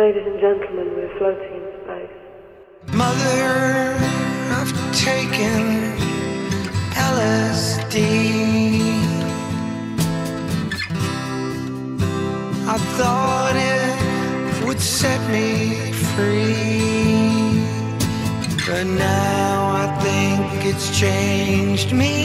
Ladies and gentlemen, we're floating in space. Mother, I've taken LSD. I thought it would set me free. But now I think it's changed me.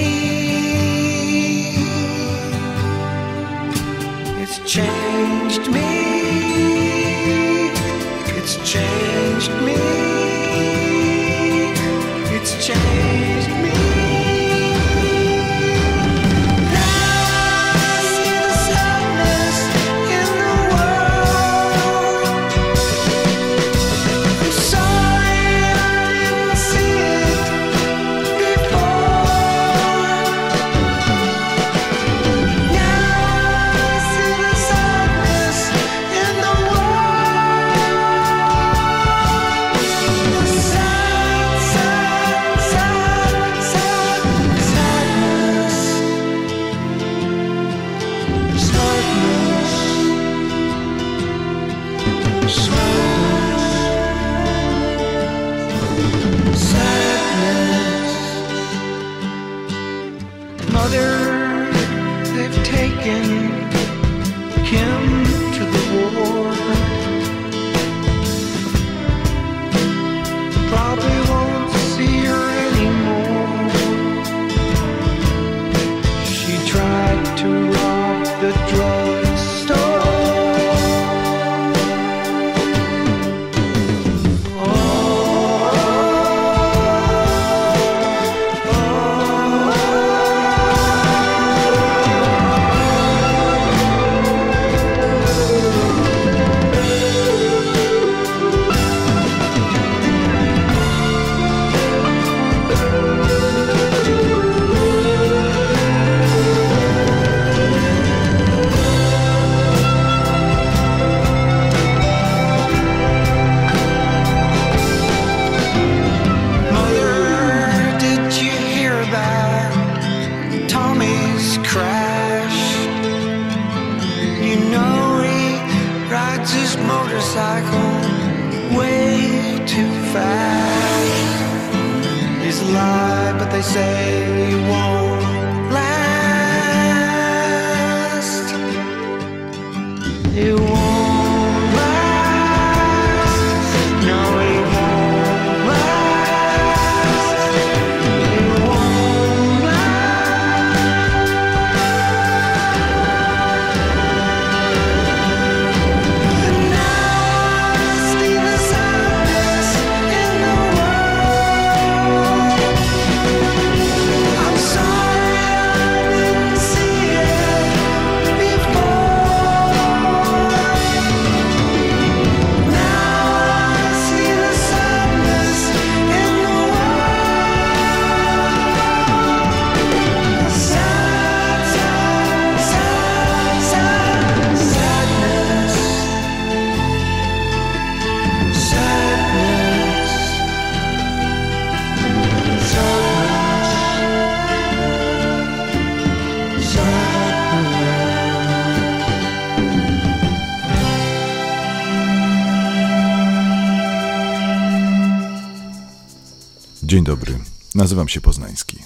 Dzień dobry, nazywam się Poznański.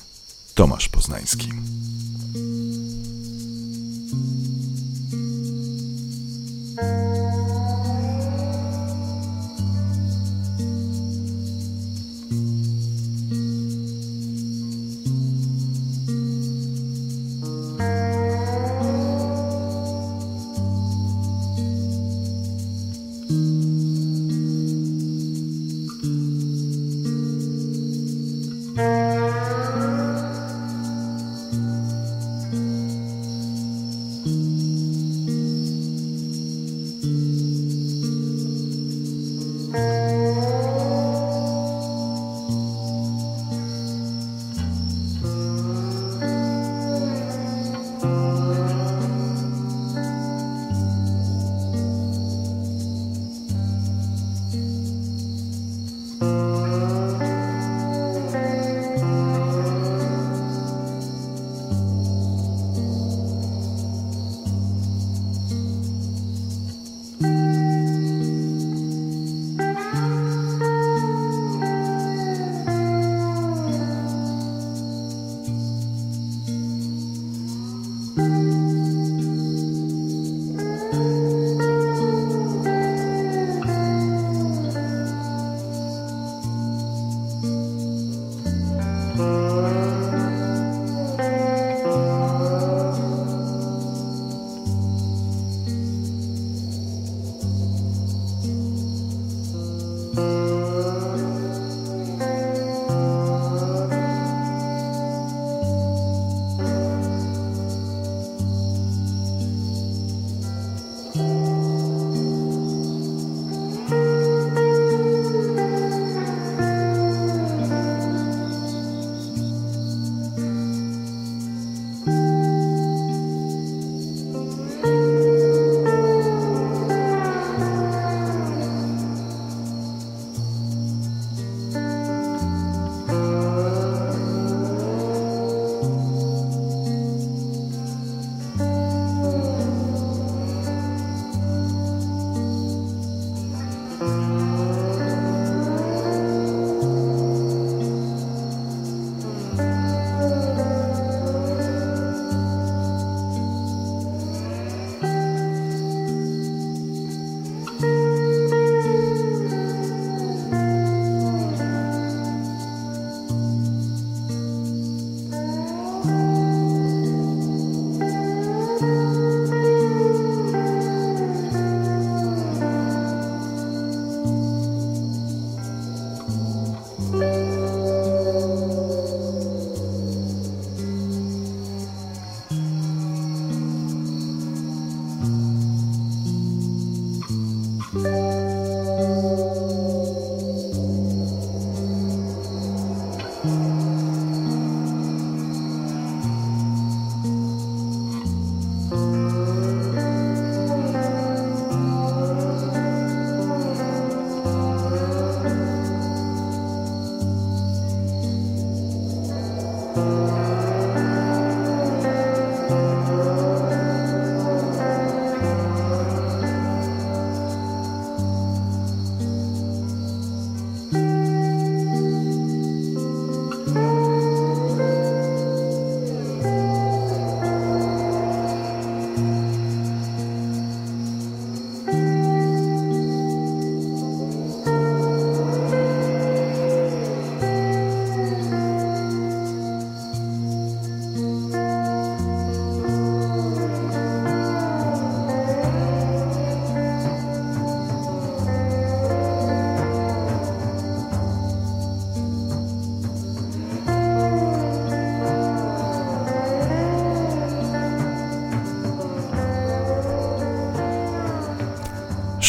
Tomasz Poznański.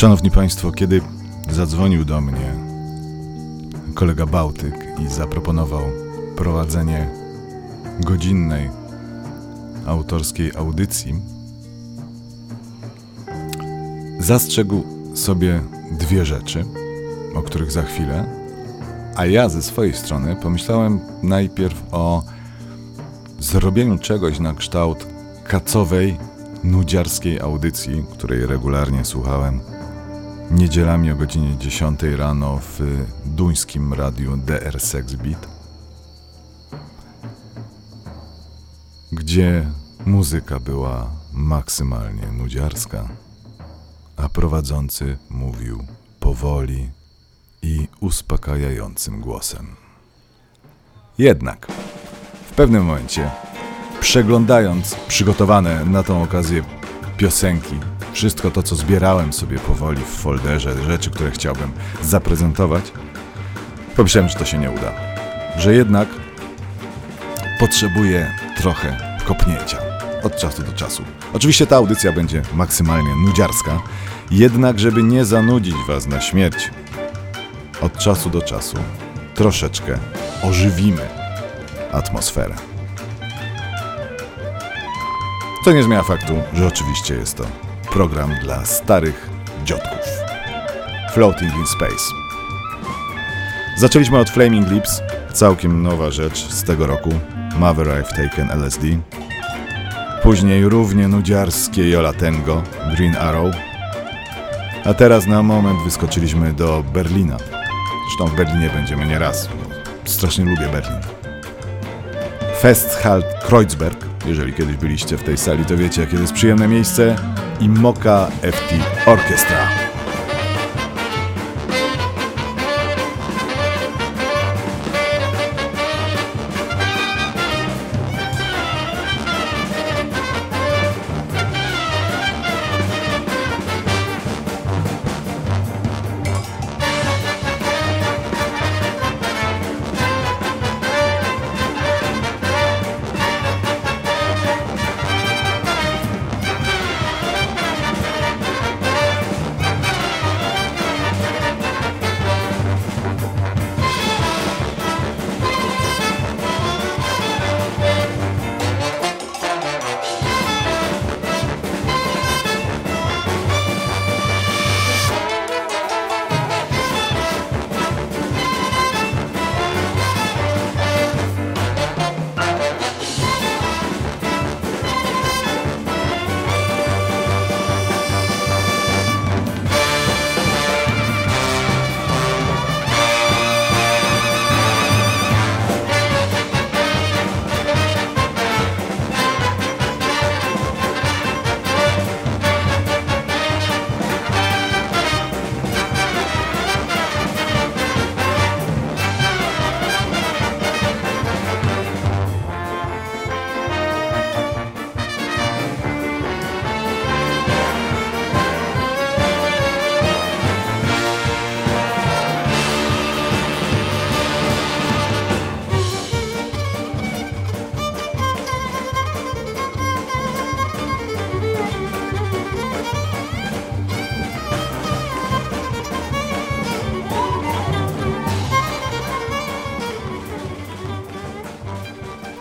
Szanowni Państwo, kiedy zadzwonił do mnie kolega Bałtyk i zaproponował prowadzenie godzinnej autorskiej audycji, zastrzegł sobie dwie rzeczy, o których za chwilę, a ja ze swojej strony pomyślałem najpierw o zrobieniu czegoś na kształt kacowej, nudziarskiej audycji, której regularnie słuchałem niedzielami o godzinie 10 rano w duńskim radiu DR Sex Beat, gdzie muzyka była maksymalnie nudziarska, a prowadzący mówił powoli i uspokajającym głosem. Jednak w pewnym momencie, przeglądając przygotowane na tą okazję piosenki, wszystko to, co zbierałem sobie powoli w folderze, rzeczy, które chciałbym zaprezentować, pomyślałem, że to się nie uda. Że jednak potrzebuję trochę kopnięcia od czasu do czasu. Oczywiście ta audycja będzie maksymalnie nudziarska, jednak żeby nie zanudzić Was na śmierć, od czasu do czasu troszeczkę ożywimy atmosferę. Co nie zmienia faktu, że oczywiście jest to program dla starych dziodków. Floating in Space. Zaczęliśmy od Flaming Lips, całkiem nowa rzecz z tego roku, Mother I've Taken LSD. Później równie nudziarskie Yola Tango, Green Arrow. A teraz na moment wyskoczyliśmy do Berlina. Zresztą w Berlinie będziemy nie raz. Strasznie lubię Berlin. Festhalt Kreuzberg. Jeżeli kiedyś byliście w tej sali, to wiecie, jakie to jest przyjemne miejsce. I Moka FT Orchestra.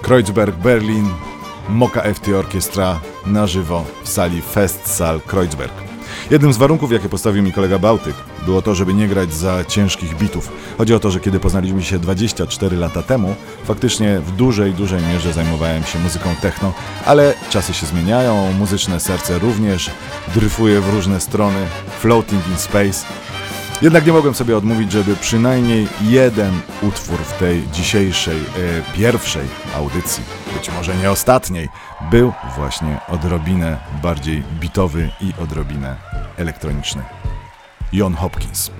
Kreuzberg, Berlin, Moka FT Orkiestra na żywo w sali Festsaal Kreuzberg. Jednym z warunków, jakie postawił mi kolega Bałtyk, było to, żeby nie grać za ciężkich bitów. Chodzi o to, że kiedy poznaliśmy się 24 lata temu, faktycznie w dużej, dużej mierze zajmowałem się muzyką techno, ale czasy się zmieniają, muzyczne serce również dryfuje w różne strony, floating in space. Jednak nie mogłem sobie odmówić, żeby przynajmniej jeden utwór w tej dzisiejszej, e, pierwszej audycji, być może nie ostatniej, był właśnie odrobinę bardziej bitowy i odrobinę elektroniczny. John Hopkins.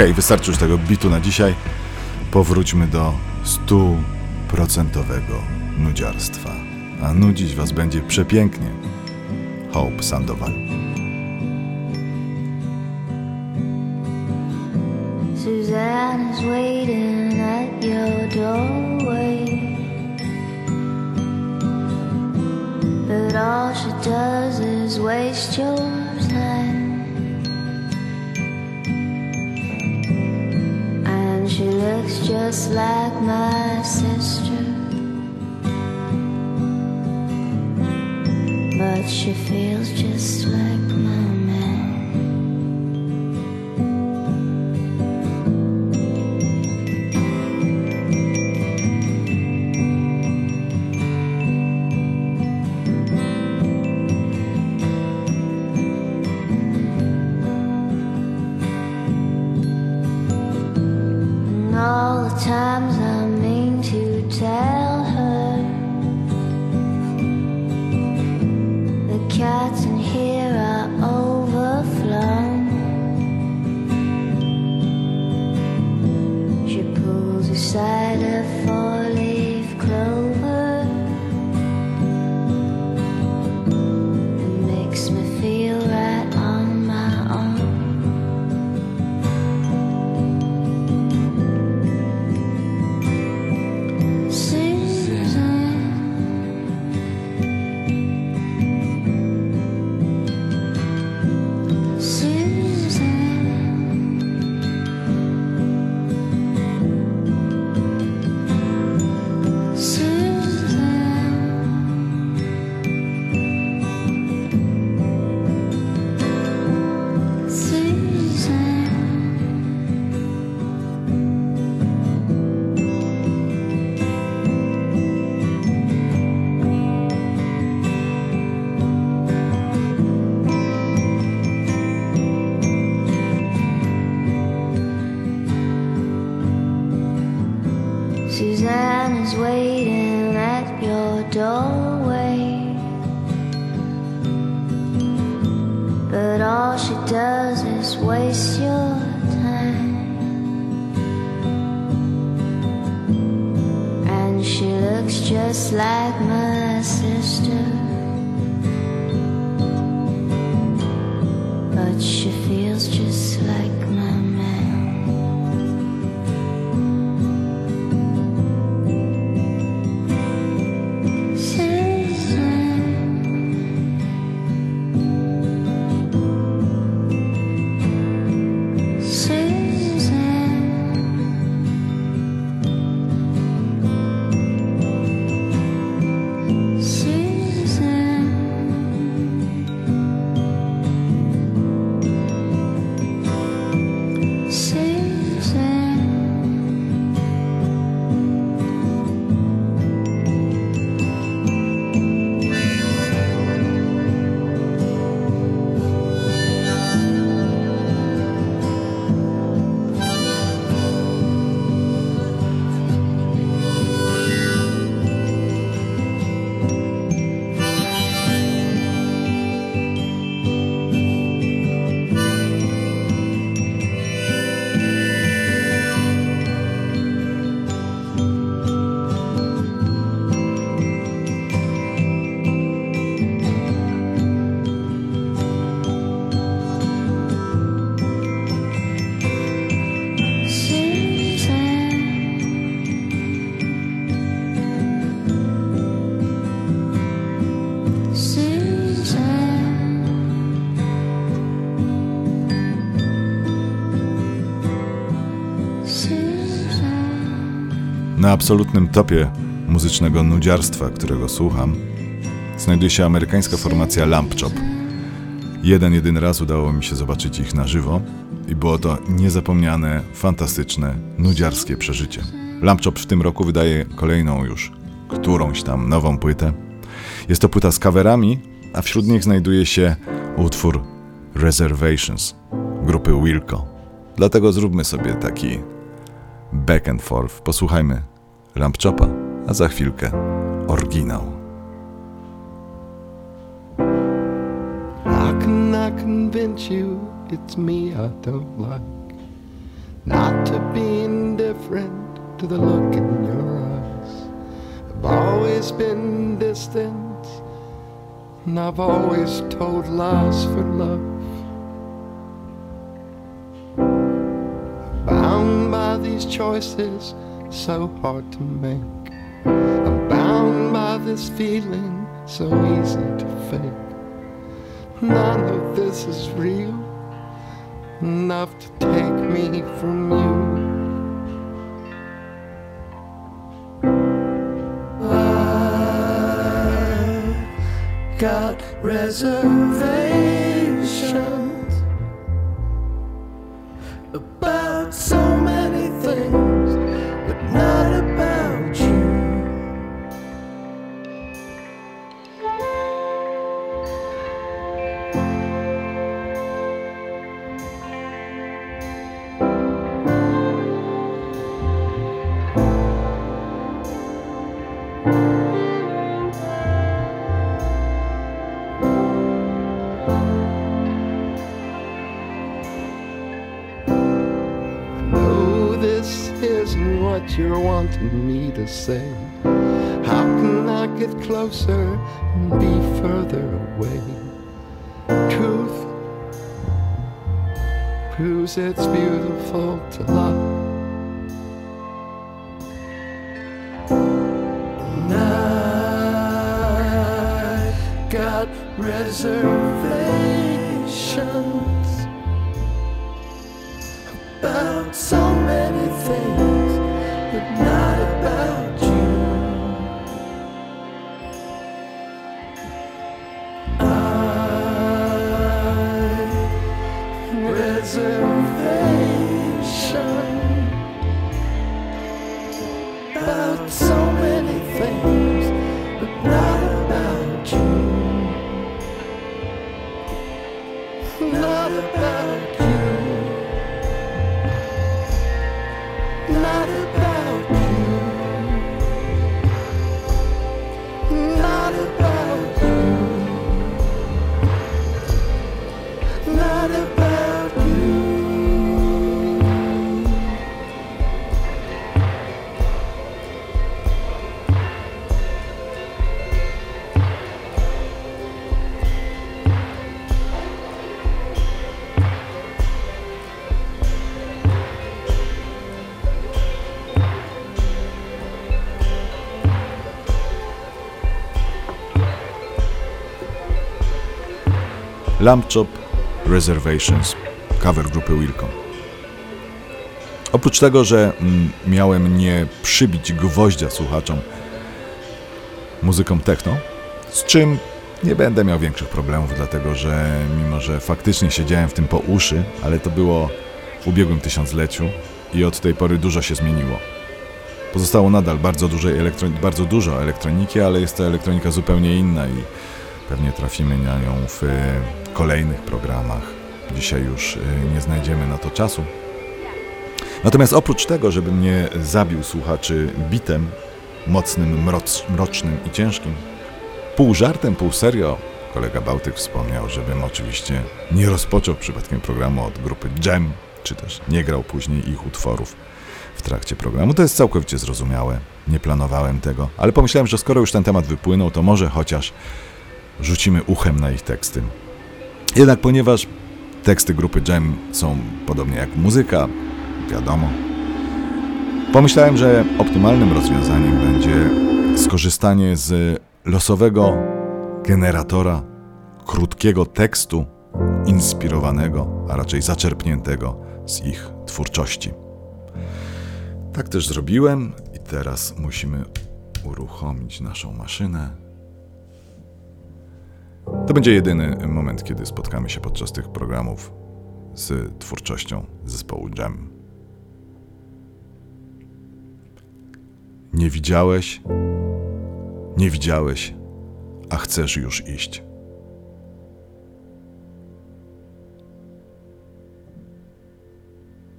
Okej, wystarczy już tego bitu na dzisiaj. Powróćmy do stuprocentowego nudziarstwa. A nudzić was będzie przepięknie. Hope Sandoval. Suzanne is waiting at your doorway. But all she does is waste your looks just like my sister. But she feels just like absolutnym topie muzycznego nudziarstwa, którego słucham, znajduje się amerykańska formacja Lamp Chop. Jeden, jedyny raz udało mi się zobaczyć ich na żywo i było to niezapomniane, fantastyczne, nudziarskie przeżycie. Lamp Chop w tym roku wydaje kolejną już, którąś tam nową płytę. Jest to płyta z coverami, a wśród nich znajduje się utwór Reservations grupy Wilco. Dlatego zróbmy sobie taki back and forth. Posłuchajmy Lamp Chopa, a za chwilkę oryginał. I convince you it's me I don't like? Not to be indifferent to the look in your eyes. I've always been distant, and I've always told lies for love. Bound by these choices, so hard to make. I'm bound by this feeling, so easy to fake. None of this is real enough to take me from you. Got reservations say. How can I get closer and be further away? Truth proves it's beautiful to love. I got reservations Lamp Chop Reservations, cover grupy Wilco. Oprócz tego, że mm, miałem nie przybić gwoździa słuchaczom muzyką techno, z czym nie będę miał większych problemów, dlatego że mimo, że faktycznie siedziałem w tym po uszy, ale to było w ubiegłym tysiącleciu i od tej pory dużo się zmieniło. Pozostało nadal bardzo, dużej elektro- bardzo dużo elektroniki, ale jest to elektronika zupełnie inna i pewnie trafimy na nią w e, kolejnych programach. Dzisiaj już e, nie znajdziemy na to czasu. Natomiast oprócz tego, żeby mnie zabił słuchaczy bitem mocnym, mroc, mrocznym i ciężkim, pół żartem, pół serio, kolega Bałtyk wspomniał, żebym oczywiście nie rozpoczął przypadkiem programu od grupy Jam, czy też nie grał później ich utworów w trakcie programu. To jest całkowicie zrozumiałe. Nie planowałem tego, ale pomyślałem, że skoro już ten temat wypłynął, to może chociaż rzucimy uchem na ich teksty. Jednak ponieważ teksty grupy Jam są podobnie jak muzyka, wiadomo, pomyślałem, że optymalnym rozwiązaniem będzie skorzystanie z losowego generatora krótkiego tekstu inspirowanego, a raczej zaczerpniętego z ich twórczości. Tak też zrobiłem i teraz musimy uruchomić naszą maszynę. To będzie jedyny moment, kiedy spotkamy się podczas tych programów z twórczością zespołu Jam. Nie widziałeś, nie widziałeś, a chcesz już iść.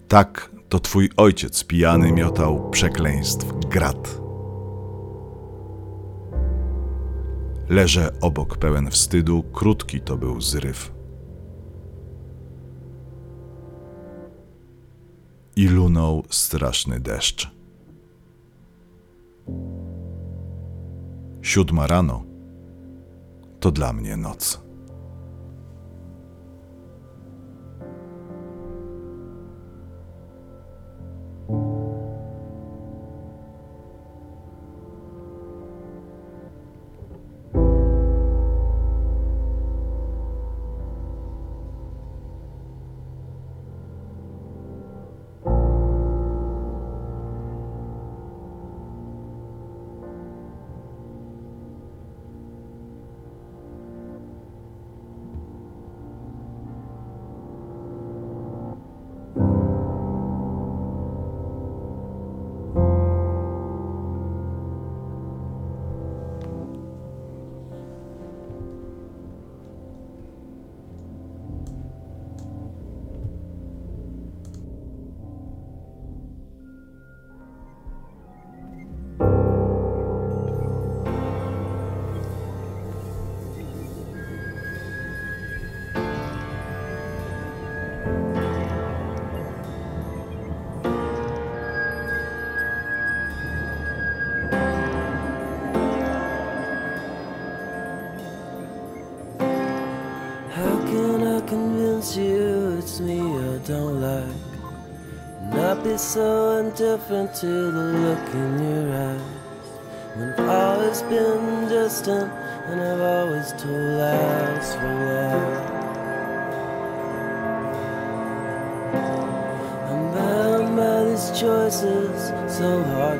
Tak to twój ojciec pijany miotał przekleństw grat. Leżę obok pełen wstydu, krótki to był zryw. I lunął straszny deszcz. Siódma rano to dla mnie noc. Convince you it's me I don't like? And I'd be so indifferent to the look in your eyes. When I've always been distant and I've always told lies for love. I'm bound by these choices so hard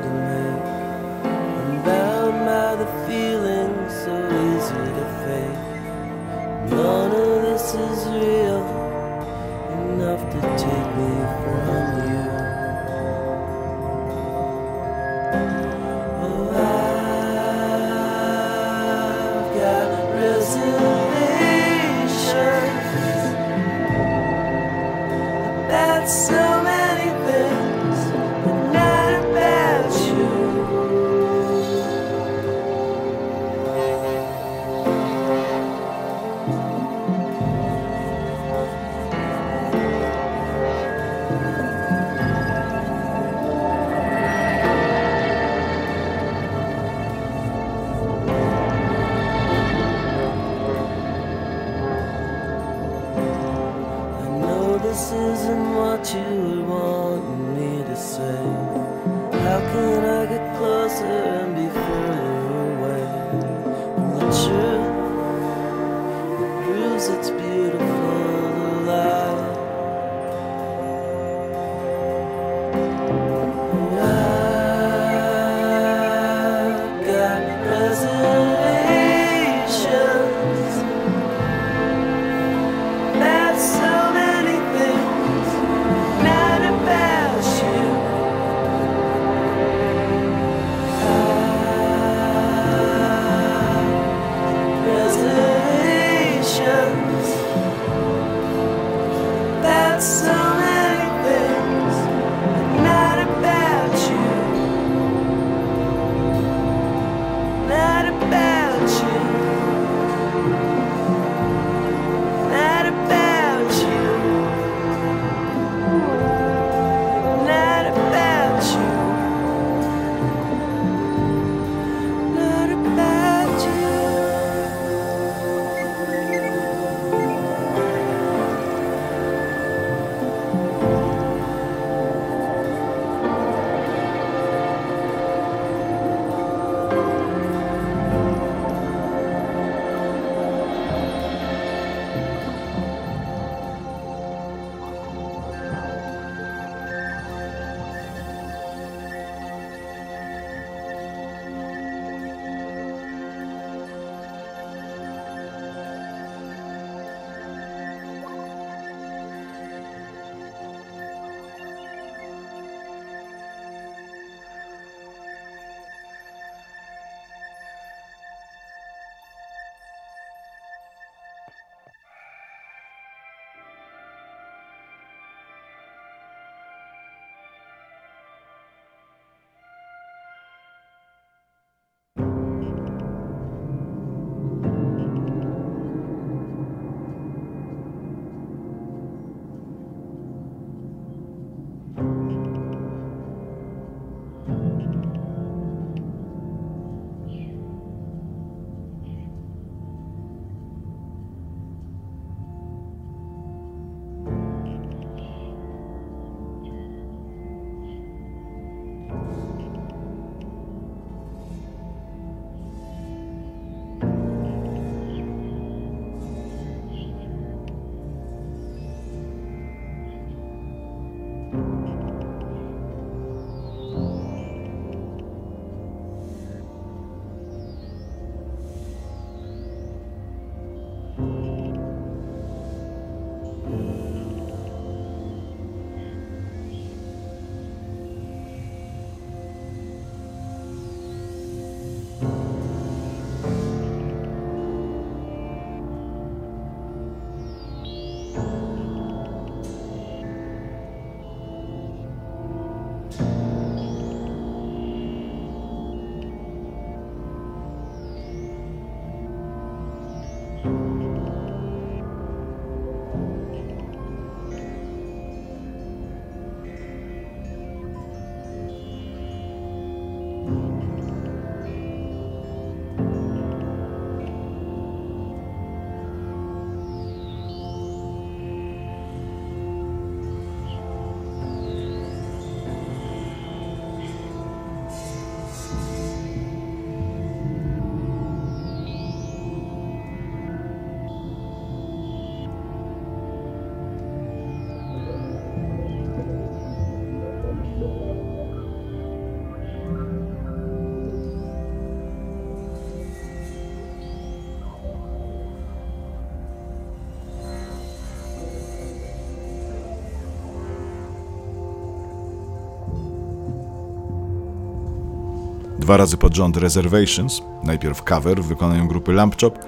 Dwa razy pod rząd Reservations, najpierw cover w wykonaniu grupy Lamp Chop,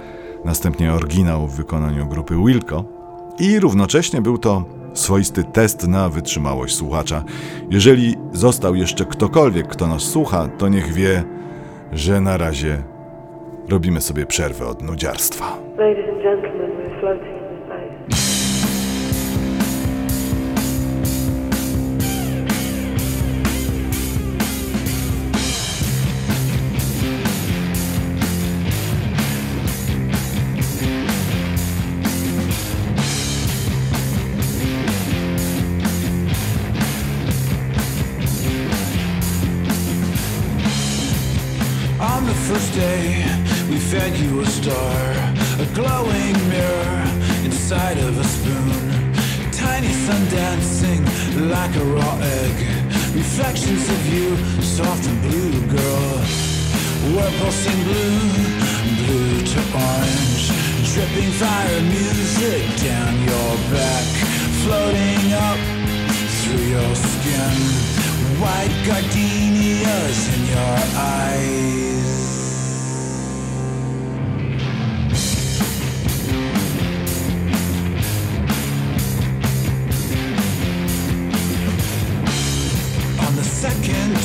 następnie oryginał w wykonaniu grupy Wilco i równocześnie był to swoisty test na wytrzymałość słuchacza. Jeżeli został jeszcze ktokolwiek, kto nas słucha, to niech wie, że na razie robimy sobie przerwę od nudziarstwa. Ladies and gentlemen, first day, we fed you a star, a glowing mirror inside of a spoon. Tiny sun dancing like a raw egg. Reflections of you, soft and blue, girl. We're pulsing blue, blue to orange. Dripping fire music down your back, floating up through your skin. White gardenias in your eyes.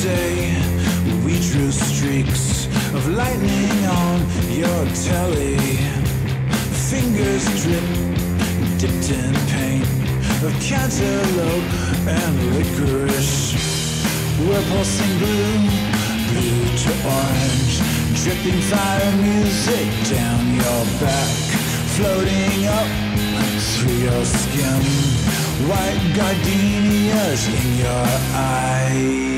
Day, we drew streaks of lightning on your telly. Fingers drip, dipped in paint of cantaloupe and licorice. We're pulsing blue, blue to orange, dripping fire music down your back, floating up through your skin. White gardenias in your eyes.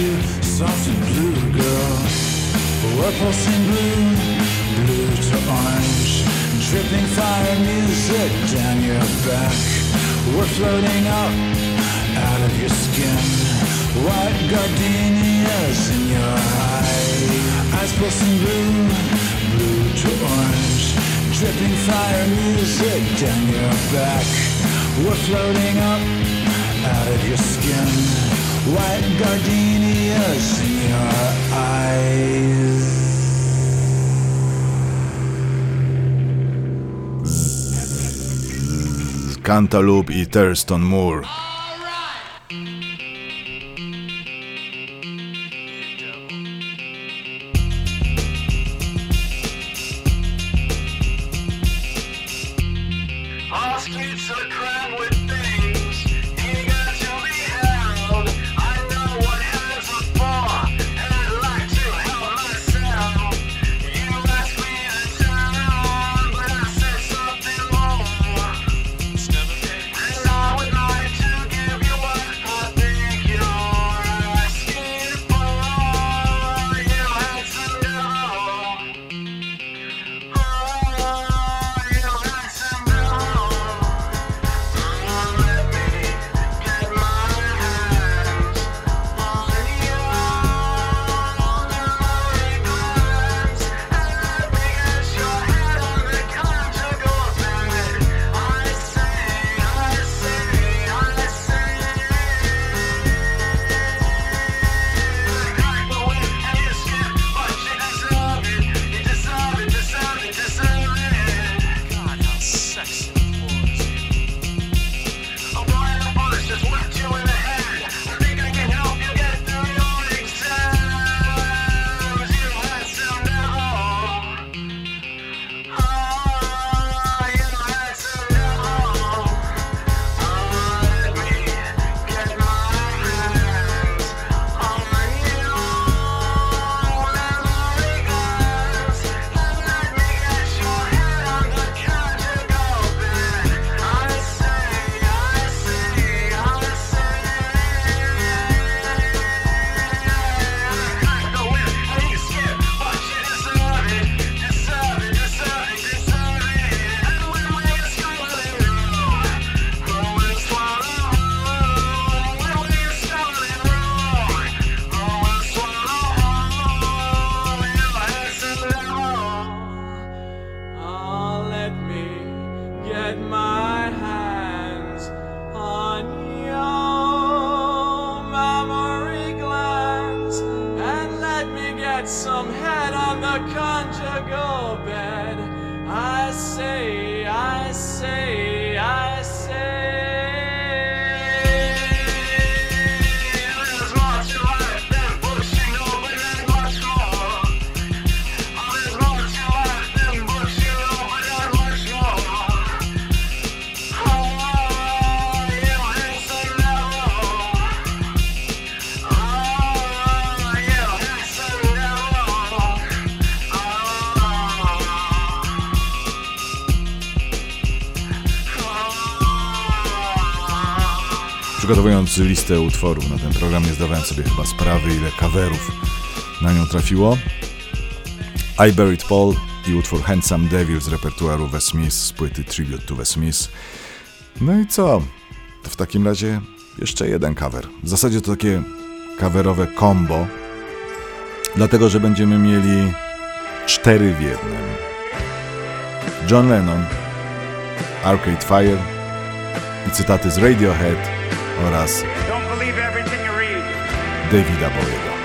You, soft and blue, girl. We're pulsing blue, blue to orange. Dripping fire music down your back. We're floating up out of your skin. White gardenias in your eyes. Eyes pulsing blue, blue to orange. Dripping fire music down your back. We're floating up out of your skin white gardenias in your eyes. Cantaloupe i Thurston Moore. z listę utworów na ten program. Nie zdawałem sobie chyba sprawy, ile kawerów na nią trafiło. I Buried Paul i utwór Handsome Devil z repertuaru The Smith, z płyty Tribute to The Smith. No i co? To w takim razie jeszcze jeden cover. W zasadzie to takie kawerowe combo, dlatego że będziemy mieli cztery w jednym. John Lennon, Arcade Fire i cytaty z Radiohead oraz Davida Bowiego.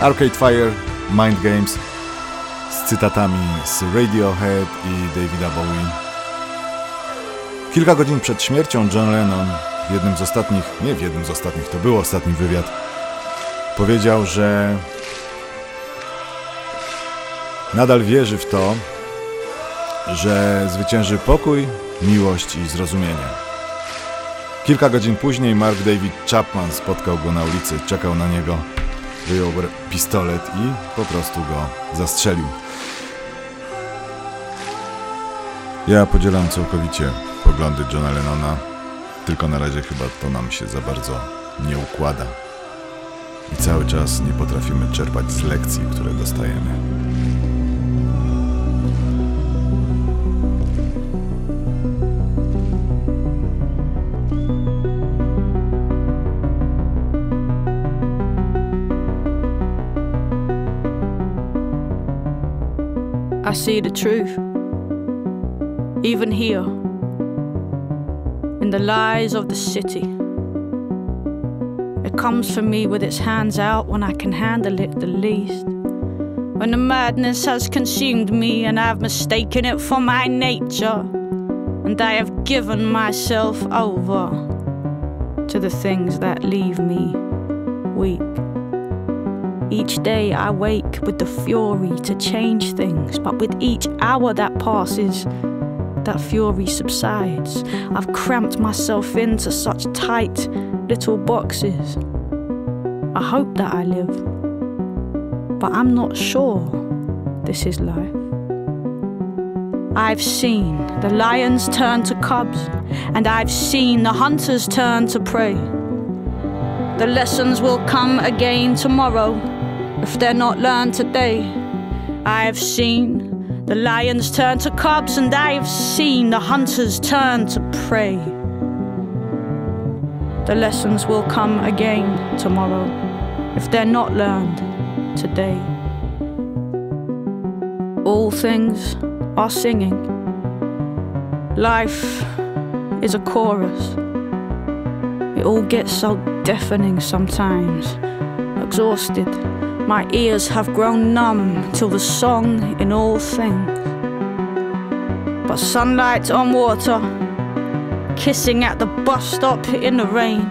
Arcade Fire, Mind Games z cytatami z Radiohead i Davida Bowie. Kilka godzin przed śmiercią John Lennon w jednym z ostatnich, nie w jednym z ostatnich, to był ostatni wywiad, powiedział, że nadal wierzy w to, że zwycięży pokój, miłość i zrozumienie. Kilka godzin później Mark David Chapman spotkał go na ulicy, czekał na niego, wyjął pistolet i po prostu go zastrzelił. Ja podzielam całkowicie poglądy Johna Lennona, tylko na razie chyba to nam się za bardzo nie układa. I cały czas nie potrafimy czerpać z lekcji, które dostajemy. I see the truth, even here, in the lies of the city. It comes for me with its hands out when I can handle it the least. When the madness has consumed me and I've mistaken it for my nature, and I have given myself over to the things that leave me weak. Each day I wake with the fury to change things, but with each hour that passes, that fury subsides. I've cramped myself into such tight little boxes. I hope that I live, but I'm not sure this is life. I've seen the lions turn to cubs, and I've seen the hunters turn to prey. The lessons will come again tomorrow if they're not learned today. I've seen the lions turn to cubs, and I've seen the hunters turn to prey. The lessons will come again tomorrow if they're not learned today. All things are singing. Life is a chorus. It all gets so deafening sometimes. Exhausted, my ears have grown numb till the song in all things. But sunlight on water, kissing at the bus stop in the rain,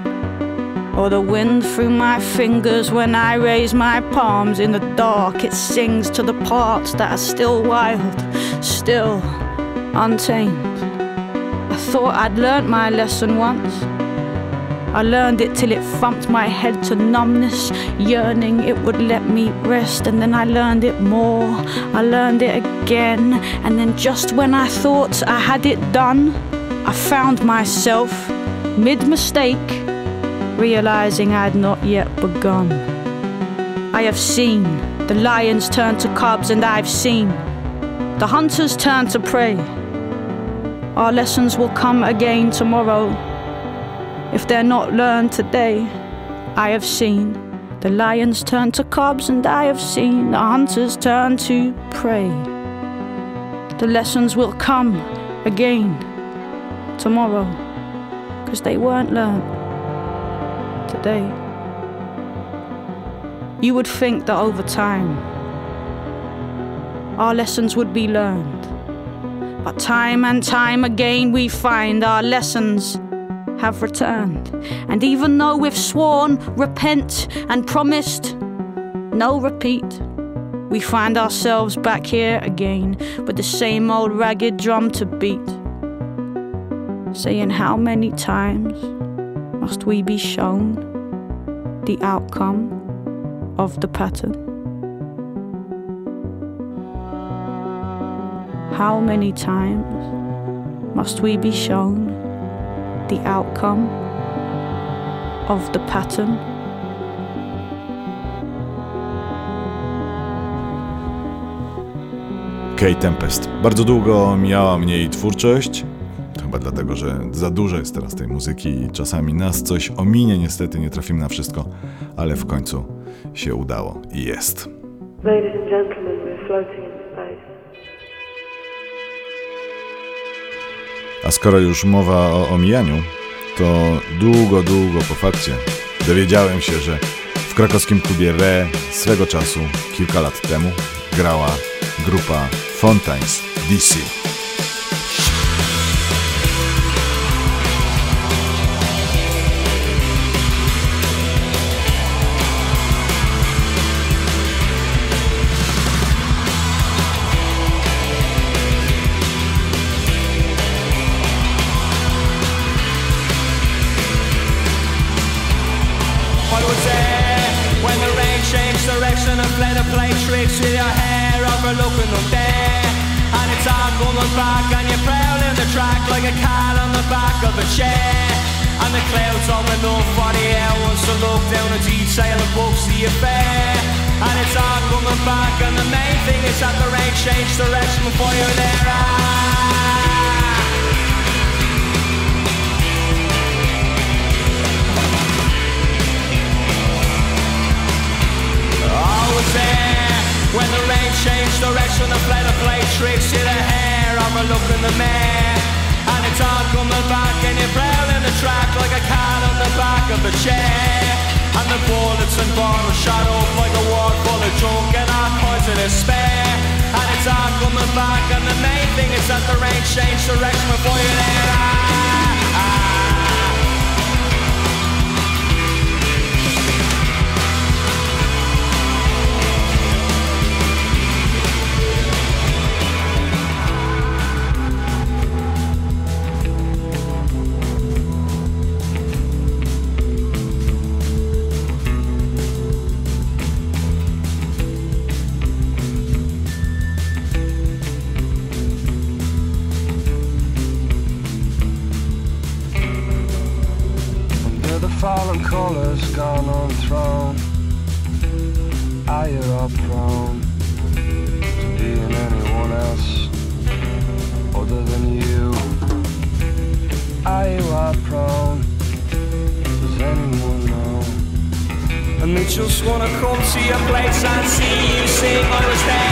or the wind through my fingers when I raise my palms in the dark, it sings to the parts that are still wild, still untamed. I thought I'd learnt my lesson once. I learned it till it thumped my head to numbness, yearning it would let me rest. And then I learned it more, I learned it again. And then just when I thought I had it done, I found myself mid mistake, realizing I had not yet begun. I have seen the lions turn to cubs, and I've seen the hunters turn to prey. Our lessons will come again tomorrow if they're not learned today. I have seen the lions turn to cubs, and I have seen the hunters turn to prey. The lessons will come again tomorrow, because they weren't learned today. You would think that over time, our lessons would be learned. But time and time again, we find our lessons have returned. And even though we've sworn, repent, and promised no repeat, we find ourselves back here again with the same old ragged drum to beat. Saying, How many times must we be shown the outcome of the pattern? How many times must we be shown the outcome of the pattern? Kay Tempest. Bardzo długo mijała mnie jej twórczość. Chyba dlatego, że za dużo jest teraz tej muzyki i czasami nas coś ominie. Niestety nie trafimy na wszystko, ale w końcu się udało i jest. Ladies and gentlemen, we're floating A skoro już mowa o omijaniu, to długo, długo po fakcie dowiedziałem się, że w krakowskim klubie Re swego czasu, kilka lat temu, grała grupa Fontaines DC. With your hair overlooking them there. And it's all coming back and you're prowling the track like a cat on the back of a chair. And the clouds open up for the air wants to look down and detail and books the affair. And it's all coming back and the main thing is that the rain changed direction before you're there. Ah. I was there when the rain changed direction and fled a play tricks to the hair. I'm a look in the mirror and it's all coming back and you're prowling the track like a cat on the back of a chair. And the bullets and bottles shot up like a wall full of junk and all kinds of despair. And it's all coming back and the main thing is that the rain changed direction before you're there. Ah, throne Are you all prone To being anyone else Other than you. Are you all prone Does anyone know? And they just wanna come to your place and see you sing. I was there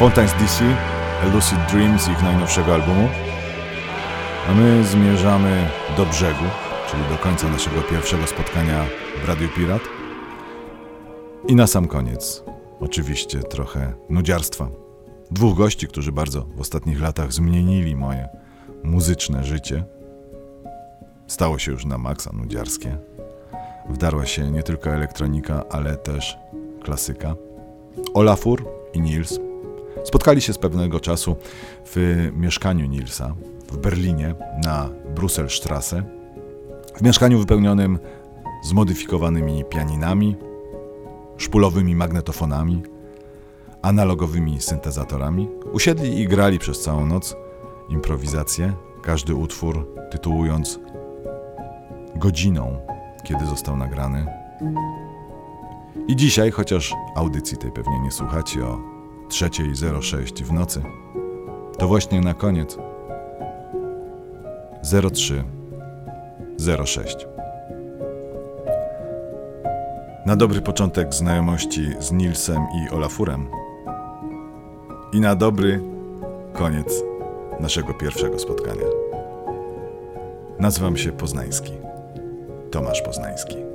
Fontaines DC, Lucid Dream z ich najnowszego albumu. A my zmierzamy do brzegu, czyli do końca naszego pierwszego spotkania w Radiu Pirat. I na sam koniec, oczywiście trochę nudziarstwa. Dwóch gości, którzy bardzo w ostatnich latach zmienili moje muzyczne życie. Stało się już na maksa nudziarskie. Wdarła się nie tylko elektronika, ale też klasyka. Olafur i Nils spotkali się z pewnego czasu w mieszkaniu Nilsa w Berlinie na Brusselstrasse. W mieszkaniu wypełnionym zmodyfikowanymi pianinami, szpulowymi magnetofonami, analogowymi syntezatorami. Usiedli i grali przez całą noc improwizację, każdy utwór tytułując godziną, kiedy został nagrany. I dzisiaj, chociaż audycji tej pewnie nie słuchacie o 3.06 w nocy, to właśnie na koniec 0306. Na dobry początek znajomości z Nilsem i Olafurem i na dobry koniec naszego pierwszego spotkania. Nazywam się Poznański. Tomasz Poznański.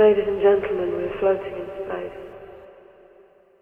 Ladies and gentlemen, we're floating in space.